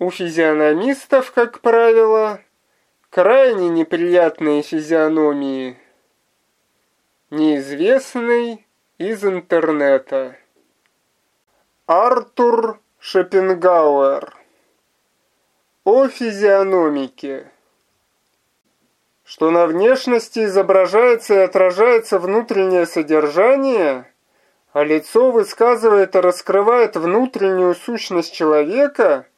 У физиономистов, как правило, крайне неприятные физиономии. Неизвестный из интернета. Артур Шопенгауэр. О физиономике. Что на внешности изображается и отражается внутреннее содержание, а лицо высказывает и раскрывает внутреннюю сущность человека,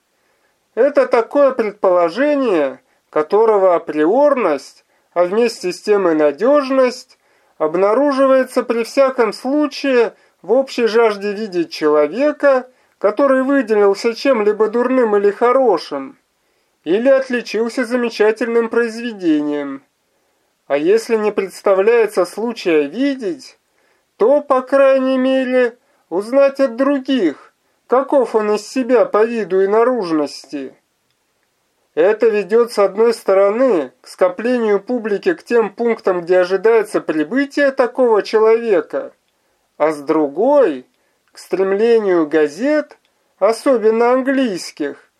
это такое предположение, которого априорность, а вместе с тем и надежность, обнаруживается при всяком случае в общей жажде видеть человека, который выделился чем-либо дурным или хорошим, или отличился замечательным произведением. А если не представляется случая видеть, то, по крайней мере, узнать от других, каков он из себя по виду и наружности. Это ведет с одной стороны к скоплению публики к тем пунктам, где ожидается прибытие такого человека, а с другой – к стремлению газет, особенно английских,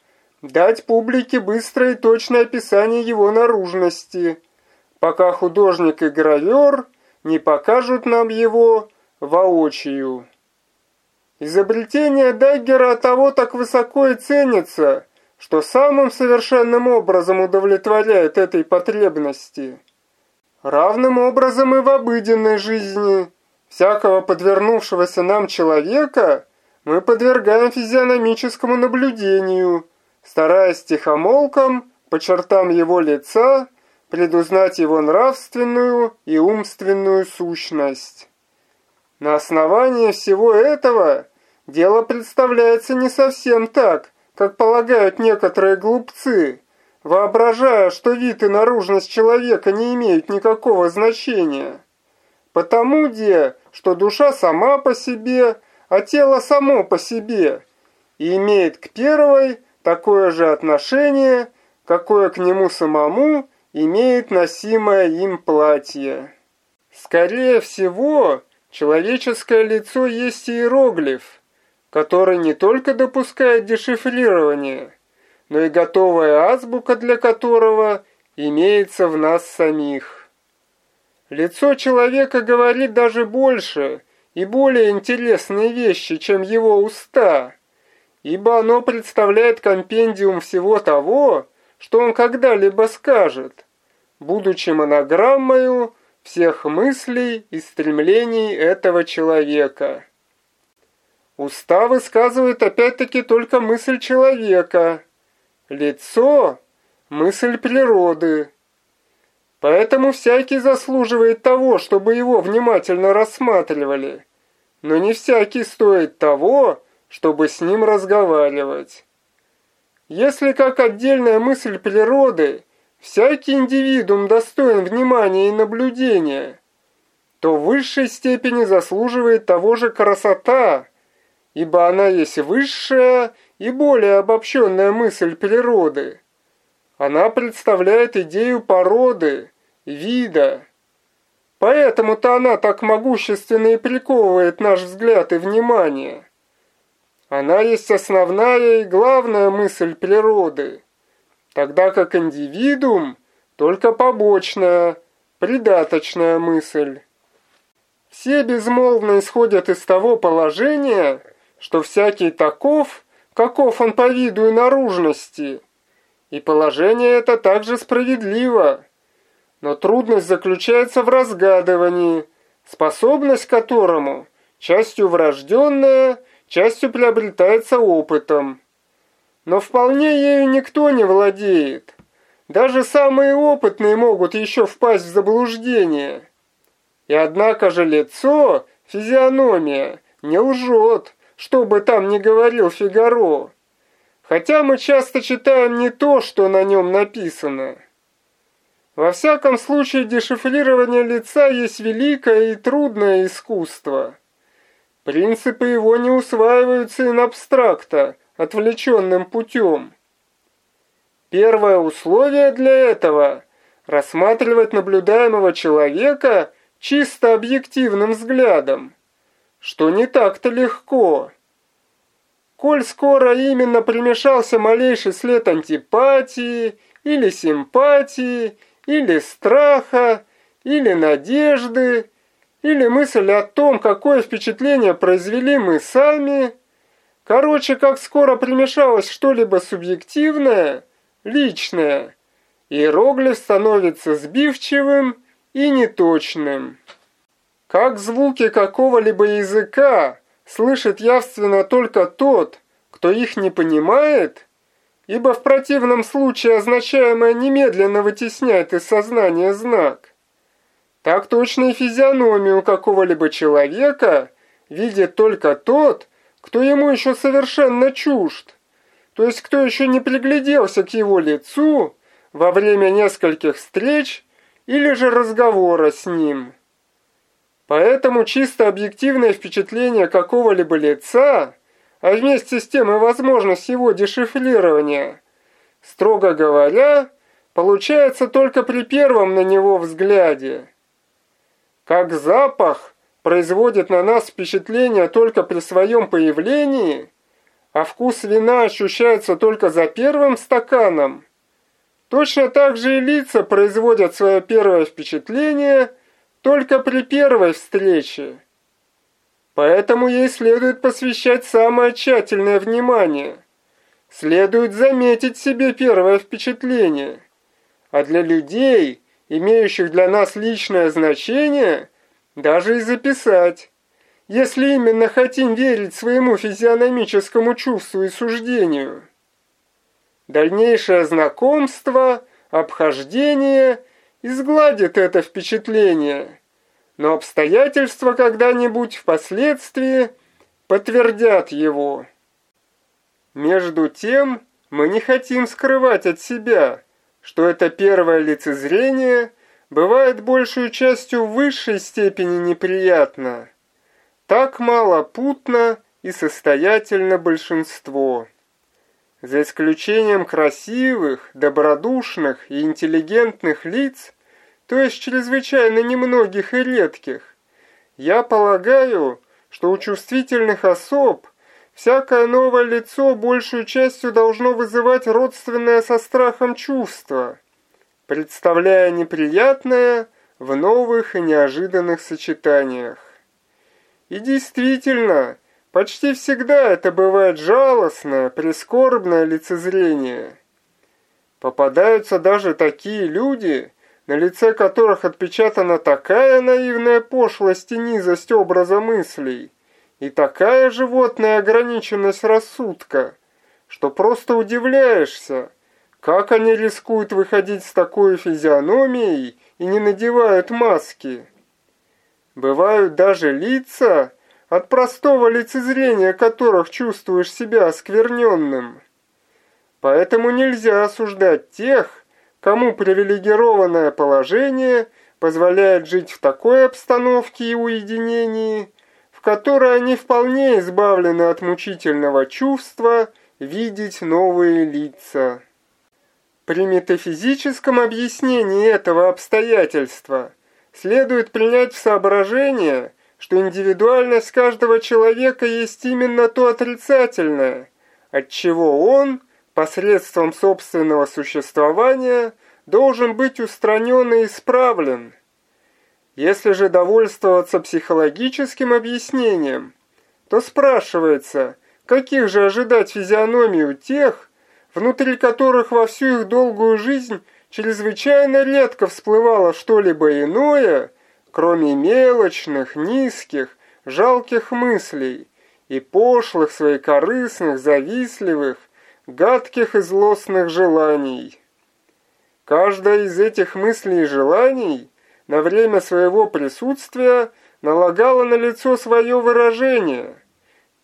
дать публике быстрое и точное описание его наружности, пока художник и гравер не покажут нам его воочию. Изобретение Даггера того так высоко и ценится – что самым совершенным образом удовлетворяет этой потребности. Равным образом и в обыденной жизни всякого подвернувшегося нам человека мы подвергаем физиономическому наблюдению, стараясь тихомолком по чертам его лица предузнать его нравственную и умственную сущность. На основании всего этого дело представляется не совсем так, как полагают некоторые глупцы, воображая, что вид и наружность человека не имеют никакого значения. Потому, где, что душа сама по себе, а тело само по себе, и имеет к первой такое же отношение, какое к нему самому имеет носимое им платье. Скорее всего, человеческое лицо есть иероглиф, который не только допускает дешифрирование, но и готовая азбука для которого имеется в нас самих. Лицо человека говорит даже больше и более интересные вещи, чем его уста, ибо оно представляет компендиум всего того, что он когда-либо скажет, будучи монограммою всех мыслей и стремлений этого человека. Уста высказывают опять-таки только мысль человека. Лицо – мысль природы. Поэтому всякий заслуживает того, чтобы его внимательно рассматривали. Но не всякий стоит того, чтобы с ним разговаривать. Если как отдельная мысль природы всякий индивидуум достоин внимания и наблюдения, то в высшей степени заслуживает того же красота – ибо она есть высшая и более обобщенная мысль природы. Она представляет идею породы, вида. Поэтому-то она так могущественно и приковывает наш взгляд и внимание. Она есть основная и главная мысль природы, тогда как индивидуум только побочная, придаточная мысль. Все безмолвно исходят из того положения, что всякий таков, каков он по виду и наружности. И положение это также справедливо. Но трудность заключается в разгадывании, способность которому частью врожденная, частью приобретается опытом. Но вполне ею никто не владеет. Даже самые опытные могут еще впасть в заблуждение. И однако же лицо, физиономия, не лжет что бы там ни говорил Фигаро. Хотя мы часто читаем не то, что на нем написано. Во всяком случае, дешифрирование лица есть великое и трудное искусство. Принципы его не усваиваются in абстракта, отвлеченным путем. Первое условие для этого – рассматривать наблюдаемого человека чисто объективным взглядом что не так-то легко. коль скоро именно примешался малейший след антипатии или симпатии, или страха, или надежды, или мысль о том, какое впечатление произвели мы сами. Короче, как скоро примешалось что-либо субъективное, личное, иероглиф становится сбивчивым и неточным. Как звуки какого-либо языка слышит явственно только тот, кто их не понимает, ибо в противном случае означаемое немедленно вытесняет из сознания знак. Так точно и физиономию какого-либо человека видит только тот, кто ему еще совершенно чужд, то есть кто еще не пригляделся к его лицу во время нескольких встреч или же разговора с ним. Поэтому чисто объективное впечатление какого-либо лица, а вместе с тем и возможность его дешифрирования, строго говоря, получается только при первом на него взгляде. Как запах производит на нас впечатление только при своем появлении, а вкус вина ощущается только за первым стаканом, точно так же и лица производят свое первое впечатление – только при первой встрече. Поэтому ей следует посвящать самое тщательное внимание. Следует заметить себе первое впечатление. А для людей, имеющих для нас личное значение, даже и записать. Если именно хотим верить своему физиономическому чувству и суждению. Дальнейшее знакомство, обхождение – изгладит это впечатление, но обстоятельства когда-нибудь впоследствии подтвердят его. Между тем, мы не хотим скрывать от себя, что это первое лицезрение бывает большую частью в высшей степени неприятно. Так мало путно и состоятельно большинство. За исключением красивых, добродушных и интеллигентных лиц, то есть чрезвычайно немногих и редких. Я полагаю, что у чувствительных особ всякое новое лицо большую частью должно вызывать родственное со страхом чувство, представляя неприятное в новых и неожиданных сочетаниях. И действительно, почти всегда это бывает жалостное, прискорбное лицезрение. Попадаются даже такие люди, на лице которых отпечатана такая наивная пошлость и низость образа мыслей, и такая животная ограниченность рассудка, что просто удивляешься, как они рискуют выходить с такой физиономией и не надевают маски. Бывают даже лица, от простого лицезрения которых чувствуешь себя оскверненным. Поэтому нельзя осуждать тех, кому привилегированное положение позволяет жить в такой обстановке и уединении, в которой они вполне избавлены от мучительного чувства видеть новые лица. При метафизическом объяснении этого обстоятельства следует принять в соображение, что индивидуальность каждого человека есть именно то отрицательное, от чего он – посредством собственного существования должен быть устранен и исправлен. Если же довольствоваться психологическим объяснением, то спрашивается, каких же ожидать физиономию тех, внутри которых во всю их долгую жизнь чрезвычайно редко всплывало что-либо иное, кроме мелочных, низких, жалких мыслей и пошлых, своекорыстных, завистливых, гадких и злостных желаний. Каждая из этих мыслей и желаний на время своего присутствия налагала на лицо свое выражение.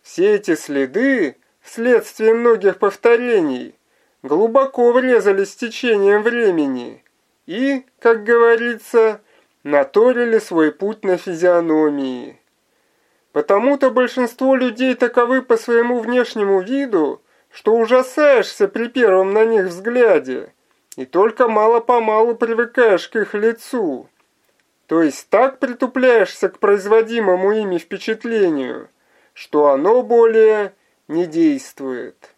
Все эти следы, вследствие многих повторений, глубоко врезались с течением времени и, как говорится, наторили свой путь на физиономии. Потому-то большинство людей таковы по своему внешнему виду, что ужасаешься при первом на них взгляде, и только мало-помалу привыкаешь к их лицу. То есть так притупляешься к производимому ими впечатлению, что оно более не действует.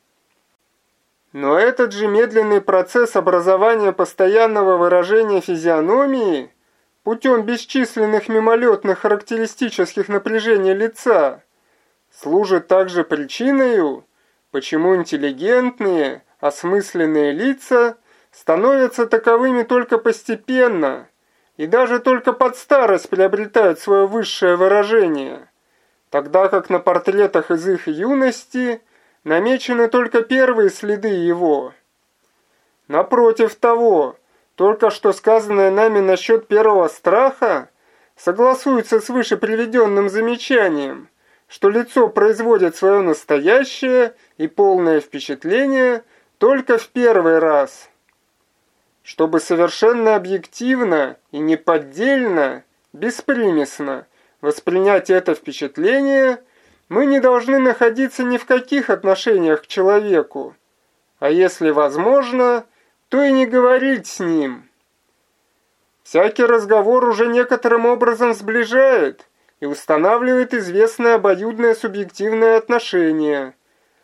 Но этот же медленный процесс образования постоянного выражения физиономии путем бесчисленных мимолетных характеристических напряжений лица служит также причиной, почему интеллигентные, осмысленные лица становятся таковыми только постепенно и даже только под старость приобретают свое высшее выражение, тогда как на портретах из их юности – намечены только первые следы его. Напротив того, только что сказанное нами насчет первого страха согласуется с выше приведенным замечанием, что лицо производит свое настоящее и полное впечатление только в первый раз. Чтобы совершенно объективно и неподдельно, беспримесно воспринять это впечатление – мы не должны находиться ни в каких отношениях к человеку, а если возможно, то и не говорить с ним. Всякий разговор уже некоторым образом сближает и устанавливает известное обоюдное субъективное отношение,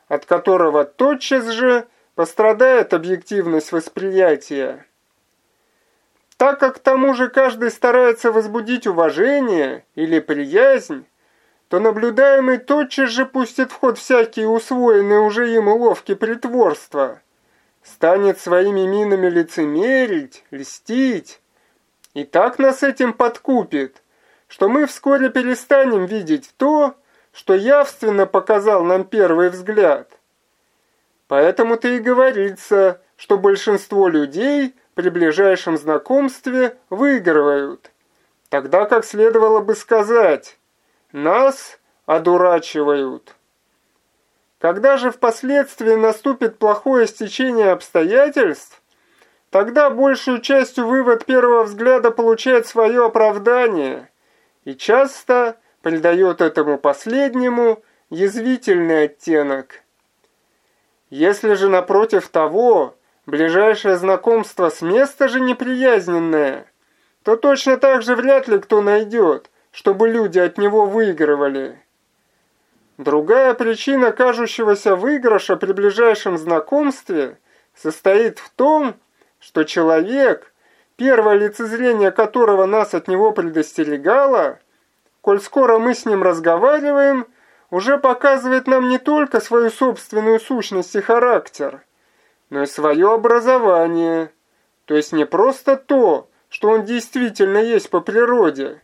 от которого тотчас же пострадает объективность восприятия. Так как к тому же каждый старается возбудить уважение или приязнь, то наблюдаемый тотчас же пустит в ход всякие усвоенные уже им уловки притворства, станет своими минами лицемерить, льстить, и так нас этим подкупит, что мы вскоре перестанем видеть то, что явственно показал нам первый взгляд. Поэтому-то и говорится, что большинство людей при ближайшем знакомстве выигрывают, тогда как следовало бы сказать нас одурачивают. Когда же впоследствии наступит плохое стечение обстоятельств, тогда большую частью вывод первого взгляда получает свое оправдание и часто придает этому последнему язвительный оттенок. Если же напротив того, ближайшее знакомство с места же неприязненное, то точно так же вряд ли кто найдет, чтобы люди от него выигрывали. Другая причина кажущегося выигрыша при ближайшем знакомстве состоит в том, что человек, первое лицезрение которого нас от него предостерегало, коль скоро мы с ним разговариваем, уже показывает нам не только свою собственную сущность и характер, но и свое образование, то есть не просто то, что он действительно есть по природе,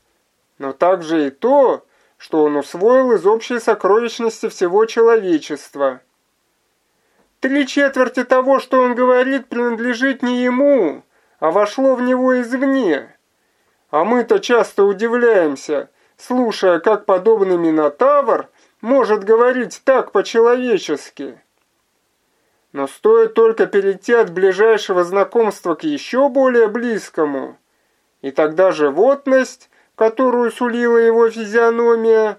но также и то, что он усвоил из общей сокровищности всего человечества. Три четверти того, что он говорит, принадлежит не ему, а вошло в него извне. А мы-то часто удивляемся, слушая, как подобный Минотавр может говорить так по-человечески. Но стоит только перейти от ближайшего знакомства к еще более близкому, и тогда животность которую сулила его физиономия,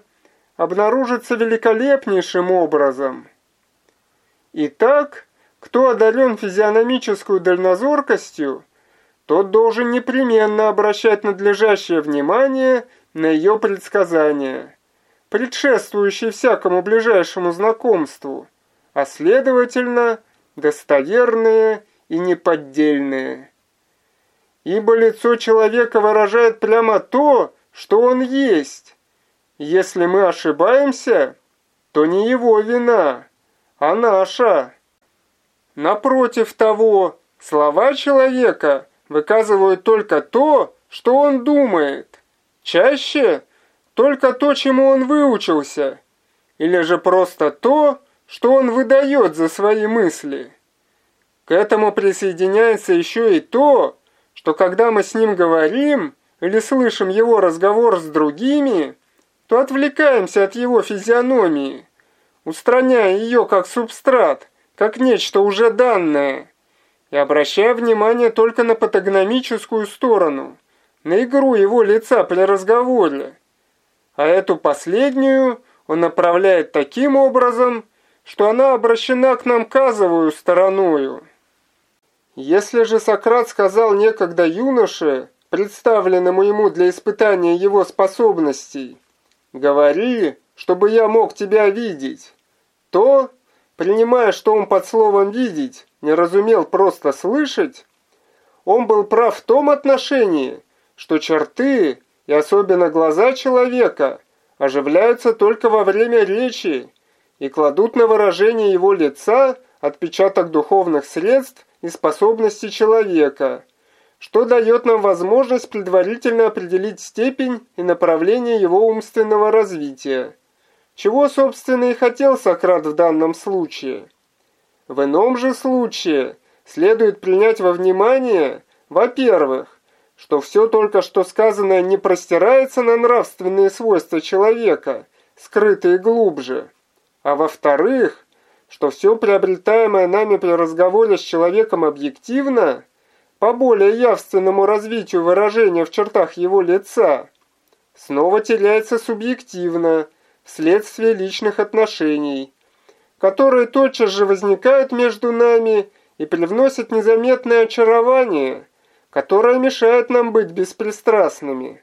обнаружится великолепнейшим образом. Итак, кто одарен физиономическую дальнозоркостью, тот должен непременно обращать надлежащее внимание на ее предсказания, предшествующие всякому ближайшему знакомству, а следовательно, достоверные и неподдельные ибо лицо человека выражает прямо то, что он есть. Если мы ошибаемся, то не его вина, а наша. Напротив того, слова человека выказывают только то, что он думает. Чаще только то, чему он выучился, или же просто то, что он выдает за свои мысли. К этому присоединяется еще и то, что когда мы с ним говорим или слышим его разговор с другими, то отвлекаемся от его физиономии, устраняя ее как субстрат, как нечто уже данное, и обращая внимание только на патогномическую сторону, на игру его лица при разговоре. А эту последнюю он направляет таким образом, что она обращена к нам казовую стороною. Если же Сократ сказал некогда юноше, представленному ему для испытания его способностей, «Говори, чтобы я мог тебя видеть», то, принимая, что он под словом «видеть» не разумел просто слышать, он был прав в том отношении, что черты и особенно глаза человека оживляются только во время речи и кладут на выражение его лица отпечаток духовных средств и способностей человека, что дает нам возможность предварительно определить степень и направление его умственного развития, чего, собственно, и хотел Сократ в данном случае. В ином же случае следует принять во внимание, во-первых, что все только что сказанное не простирается на нравственные свойства человека, скрытые глубже, а во-вторых, что все приобретаемое нами при разговоре с человеком объективно, по более явственному развитию выражения в чертах его лица, снова теряется субъективно, вследствие личных отношений, которые тотчас же возникают между нами и привносят незаметное очарование, которое мешает нам быть беспристрастными.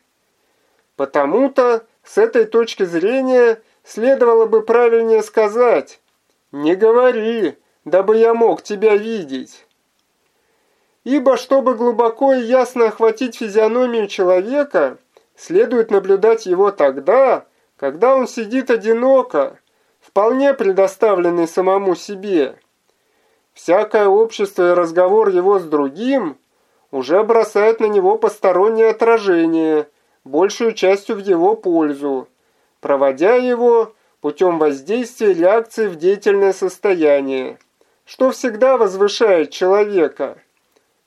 Потому-то с этой точки зрения следовало бы правильнее сказать «Не говори, дабы я мог тебя видеть». Ибо, чтобы глубоко и ясно охватить физиономию человека, следует наблюдать его тогда, когда он сидит одиноко, вполне предоставленный самому себе. Всякое общество и разговор его с другим уже бросают на него постороннее отражение, большую частью в его пользу, проводя его путем воздействия реакции в деятельное состояние, что всегда возвышает человека.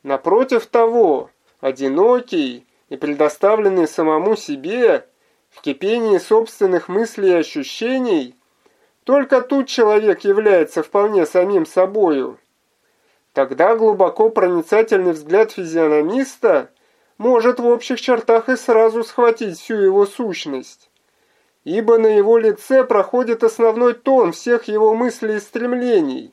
Напротив того, одинокий и предоставленный самому себе, в кипении собственных мыслей и ощущений, только тут человек является вполне самим собою. Тогда глубоко проницательный взгляд физиономиста может в общих чертах и сразу схватить всю его сущность ибо на его лице проходит основной тон всех его мыслей и стремлений,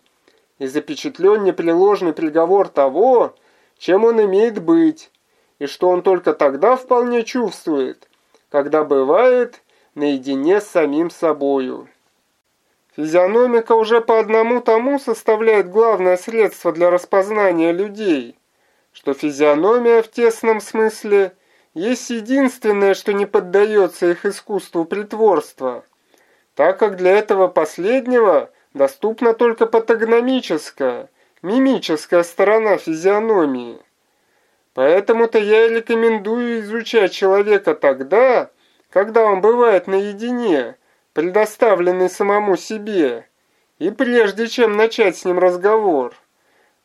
и запечатлен непреложный приговор того, чем он имеет быть, и что он только тогда вполне чувствует, когда бывает наедине с самим собою. Физиономика уже по одному тому составляет главное средство для распознания людей, что физиономия в тесном смысле – есть единственное, что не поддается их искусству притворства, так как для этого последнего доступна только патогномическая, мимическая сторона физиономии. Поэтому-то я и рекомендую изучать человека тогда, когда он бывает наедине, предоставленный самому себе, и прежде чем начать с ним разговор.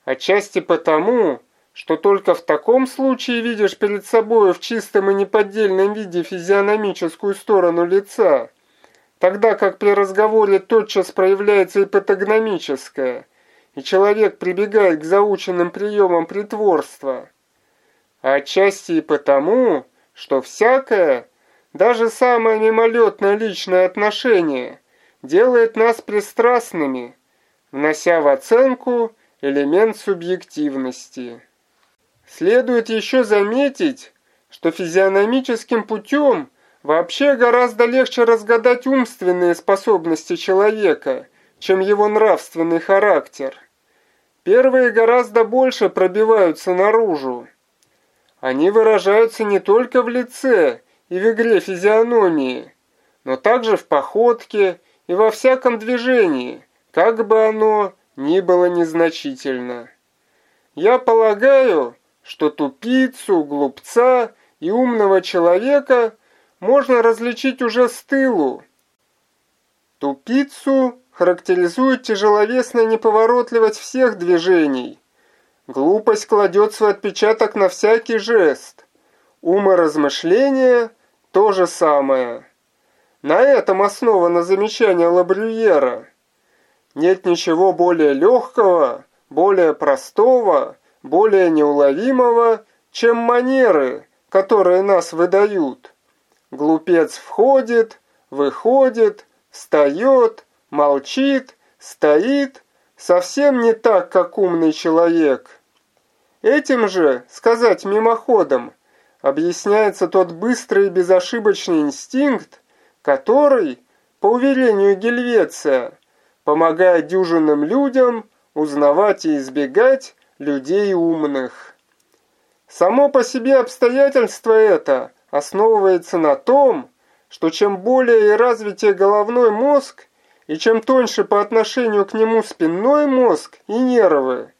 Отчасти потому, что только в таком случае видишь перед собой в чистом и неподдельном виде физиономическую сторону лица, тогда как при разговоре тотчас проявляется и патогномическая, и человек прибегает к заученным приемам притворства. А отчасти и потому, что всякое, даже самое мимолетное личное отношение, делает нас пристрастными, внося в оценку элемент субъективности. Следует еще заметить, что физиономическим путем вообще гораздо легче разгадать умственные способности человека, чем его нравственный характер. Первые гораздо больше пробиваются наружу. Они выражаются не только в лице и в игре физиономии, но также в походке и во всяком движении, как бы оно ни было незначительно. Я полагаю, что тупицу, глупца и умного человека можно различить уже с тылу. Тупицу характеризует тяжеловесная неповоротливость всех движений. Глупость кладет свой отпечаток на всякий жест. Уморазмышление – то же самое. На этом основано замечание Лабрюера. Нет ничего более легкого, более простого, более неуловимого, чем манеры, которые нас выдают. Глупец входит, выходит, встает, молчит, стоит, совсем не так, как умный человек. Этим же, сказать мимоходом, объясняется тот быстрый и безошибочный инстинкт, который, по уверению Гельвеция, помогая дюжинным людям узнавать и избегать людей умных. Само по себе обстоятельство это основывается на том, что чем более и развитее головной мозг, и чем тоньше по отношению к нему спинной мозг и нервы,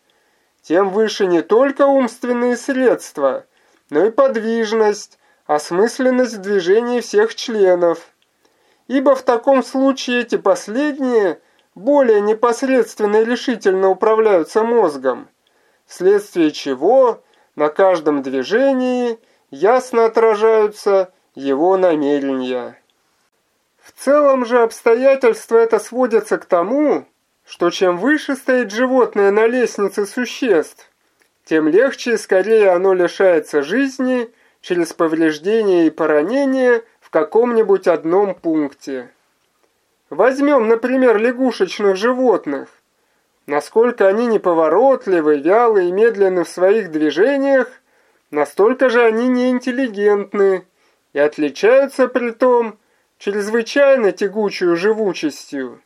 тем выше не только умственные средства, но и подвижность, осмысленность движений всех членов. Ибо в таком случае эти последние более непосредственно и решительно управляются мозгом, вследствие чего на каждом движении ясно отражаются его намерения. В целом же обстоятельства это сводятся к тому, что чем выше стоит животное на лестнице существ, тем легче и скорее оно лишается жизни через повреждение и поранение в каком-нибудь одном пункте. Возьмем, например, лягушечных животных. Насколько они неповоротливы, вялы и медленны в своих движениях, настолько же они неинтеллигентны и отличаются при том чрезвычайно тягучую живучестью.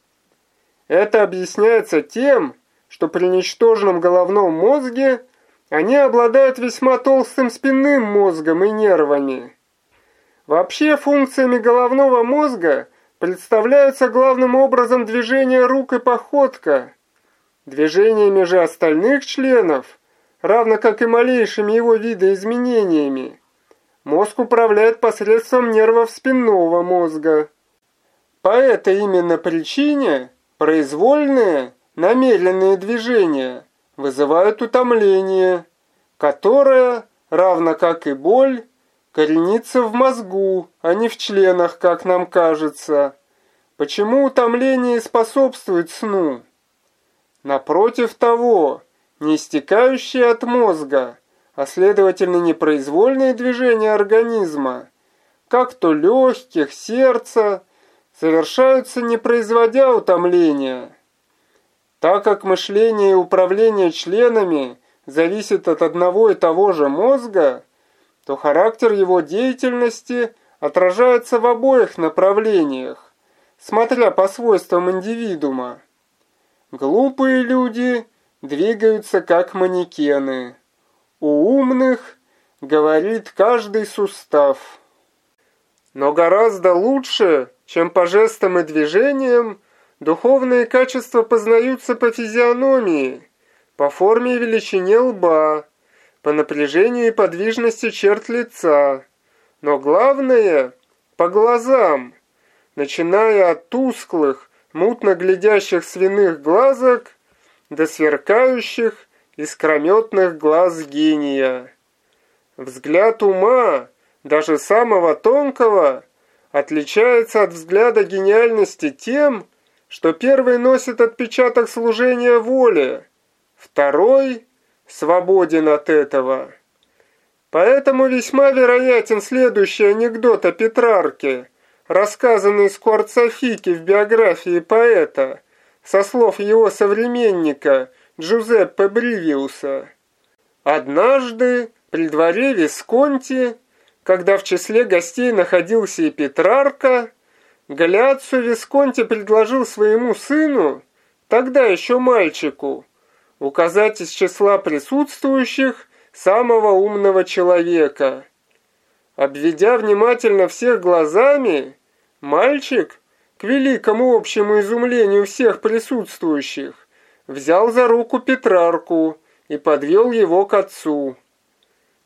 Это объясняется тем, что при ничтожном головном мозге они обладают весьма толстым спинным мозгом и нервами. Вообще функциями головного мозга представляются главным образом движения рук и походка. Движениями же остальных членов, равно как и малейшими его видоизменениями, мозг управляет посредством нервов спинного мозга. По этой именно причине Произвольные, намеренные движения вызывают утомление, которое, равно как и боль, коренится в мозгу, а не в членах, как нам кажется. Почему утомление способствует сну? Напротив того, не истекающие от мозга, а следовательно непроизвольные движения организма, как то легких, сердца, совершаются не производя утомления. Так как мышление и управление членами зависит от одного и того же мозга, то характер его деятельности отражается в обоих направлениях, смотря по свойствам индивидуума. Глупые люди двигаются как манекены. У умных говорит каждый сустав. Но гораздо лучше чем по жестам и движениям, духовные качества познаются по физиономии, по форме и величине лба, по напряжению и подвижности черт лица, но главное – по глазам, начиная от тусклых, мутно глядящих свиных глазок до сверкающих искрометных глаз гения. Взгляд ума, даже самого тонкого – отличается от взгляда гениальности тем, что первый носит отпечаток служения воле, второй свободен от этого. Поэтому весьма вероятен следующий анекдот о Петрарке, рассказанный Скворцофике в биографии поэта, со слов его современника Джузеппе Бривиуса. Однажды при дворе Висконти когда в числе гостей находился и Петрарка, Галиаццо Висконти предложил своему сыну, тогда еще мальчику, указать из числа присутствующих самого умного человека. Обведя внимательно всех глазами, мальчик, к великому общему изумлению всех присутствующих, взял за руку Петрарку и подвел его к отцу.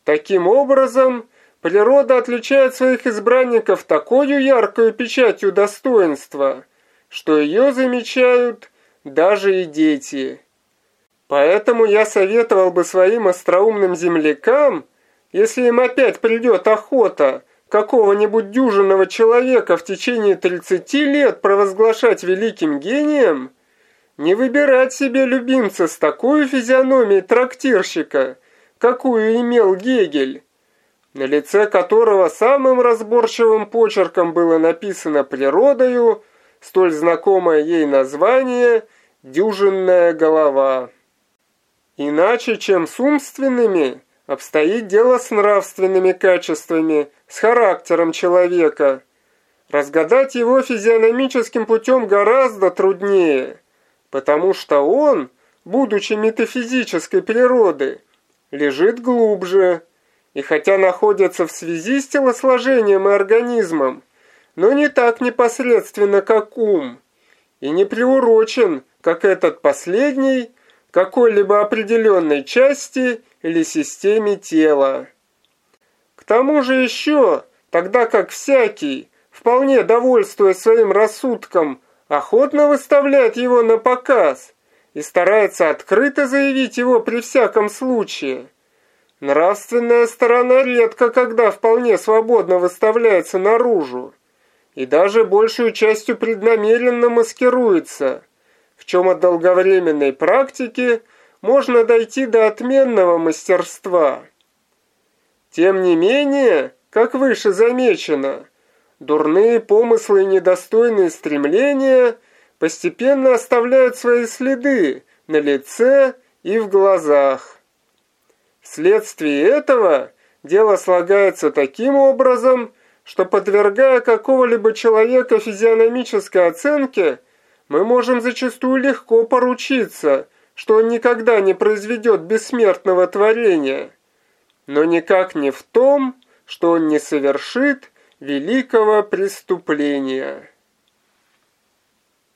Таким образом, Природа отличает своих избранников такой яркой печатью достоинства, что ее замечают даже и дети. Поэтому я советовал бы своим остроумным землякам, если им опять придет охота какого-нибудь дюжинного человека в течение 30 лет провозглашать великим гением, не выбирать себе любимца с такой физиономией трактирщика, какую имел Гегель, на лице которого самым разборчивым почерком было написано природою, столь знакомое ей название «дюжинная голова». Иначе, чем с умственными, обстоит дело с нравственными качествами, с характером человека. Разгадать его физиономическим путем гораздо труднее, потому что он, будучи метафизической природы, лежит глубже, и хотя находится в связи с телосложением и организмом, но не так непосредственно, как ум, и не приурочен, как этот последний, какой-либо определенной части или системе тела. К тому же еще, тогда как всякий, вполне довольствуясь своим рассудком, охотно выставляет его на показ и старается открыто заявить его при всяком случае. Нравственная сторона редко когда вполне свободно выставляется наружу и даже большую частью преднамеренно маскируется, в чем от долговременной практики можно дойти до отменного мастерства. Тем не менее, как выше замечено, Дурные помыслы и недостойные стремления постепенно оставляют свои следы на лице и в глазах. Вследствие этого дело слагается таким образом, что подвергая какого-либо человека физиономической оценке, мы можем зачастую легко поручиться, что он никогда не произведет бессмертного творения, но никак не в том, что он не совершит великого преступления.